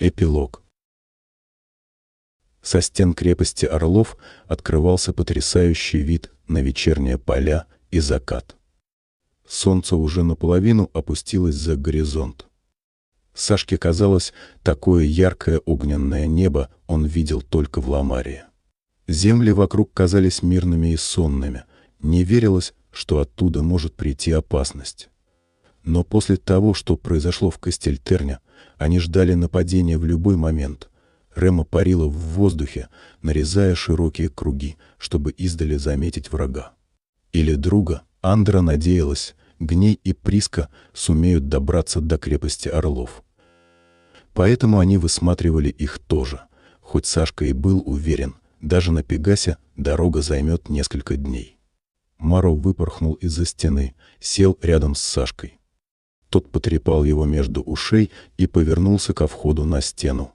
Эпилог. Со стен крепости Орлов открывался потрясающий вид на вечерние поля и закат. Солнце уже наполовину опустилось за горизонт. Сашке казалось, такое яркое огненное небо он видел только в Ламарии. Земли вокруг казались мирными и сонными, не верилось, что оттуда может прийти опасность. Но после того, что произошло в Кастельтерне, они ждали нападения в любой момент. Рема парила в воздухе, нарезая широкие круги, чтобы издали заметить врага. Или друга, Андра надеялась, Гней и Приска сумеют добраться до крепости Орлов. Поэтому они высматривали их тоже, хоть Сашка и был уверен, даже на Пегасе дорога займет несколько дней. Маро выпорхнул из-за стены, сел рядом с Сашкой. Тот потрепал его между ушей и повернулся ко входу на стену.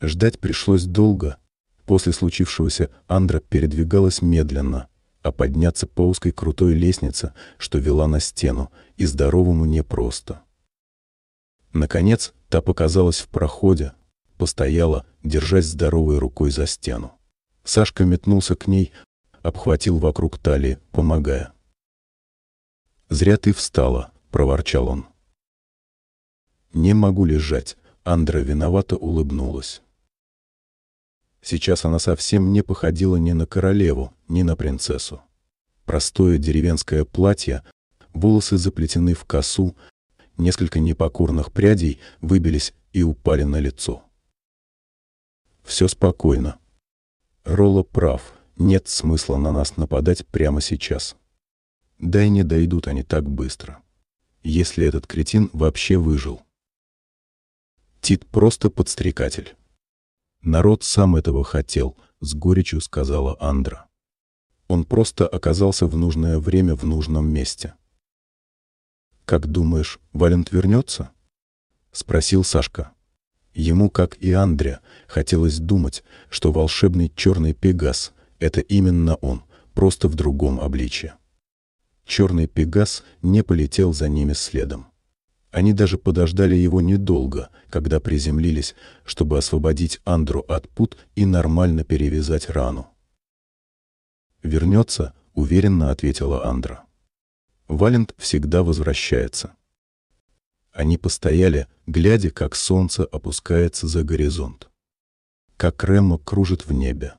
Ждать пришлось долго. После случившегося Андра передвигалась медленно, а подняться по узкой крутой лестнице, что вела на стену, и здоровому непросто. Наконец, та показалась в проходе, постояла, держась здоровой рукой за стену. Сашка метнулся к ней, обхватил вокруг талии, помогая. «Зря ты встала», — проворчал он. «Не могу лежать», — Андра виновато улыбнулась. Сейчас она совсем не походила ни на королеву, ни на принцессу. Простое деревенское платье, волосы заплетены в косу, несколько непокорных прядей выбились и упали на лицо. Все спокойно. Ролла прав, нет смысла на нас нападать прямо сейчас. Да и не дойдут они так быстро. Если этот кретин вообще выжил. Тит просто подстрекатель. Народ сам этого хотел, с горечью сказала Андра. Он просто оказался в нужное время в нужном месте. «Как думаешь, Валент вернется?» — спросил Сашка. Ему, как и Андре, хотелось думать, что волшебный черный пегас — это именно он, просто в другом обличье. Черный пегас не полетел за ними следом. Они даже подождали его недолго, когда приземлились, чтобы освободить Андру от пут и нормально перевязать рану. «Вернется», — уверенно ответила Андра. «Валент всегда возвращается». Они постояли, глядя, как солнце опускается за горизонт. Как Рэмма кружит в небе.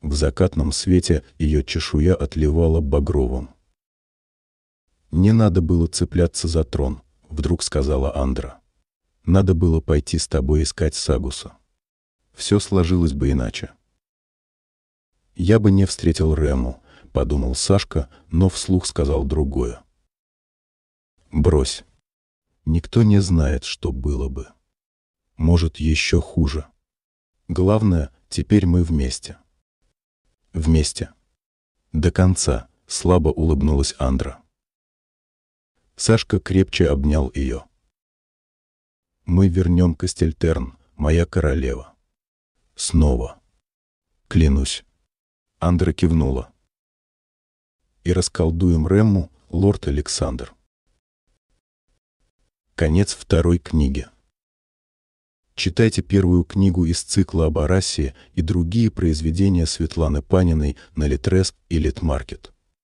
В закатном свете ее чешуя отливала багровым. Не надо было цепляться за трон —— вдруг сказала Андра. «Надо было пойти с тобой искать Сагуса. Все сложилось бы иначе». «Я бы не встретил Рему», — подумал Сашка, но вслух сказал другое. «Брось. Никто не знает, что было бы. Может, еще хуже. Главное, теперь мы вместе». «Вместе». «До конца», — слабо улыбнулась Андра. Сашка крепче обнял ее. «Мы вернем Кастельтерн, моя королева. Снова. Клянусь». Андра кивнула. «И расколдуем Ремму, лорд Александр». Конец второй книги. Читайте первую книгу из цикла об Арассии и другие произведения Светланы Паниной на Литрес и Литмаркет.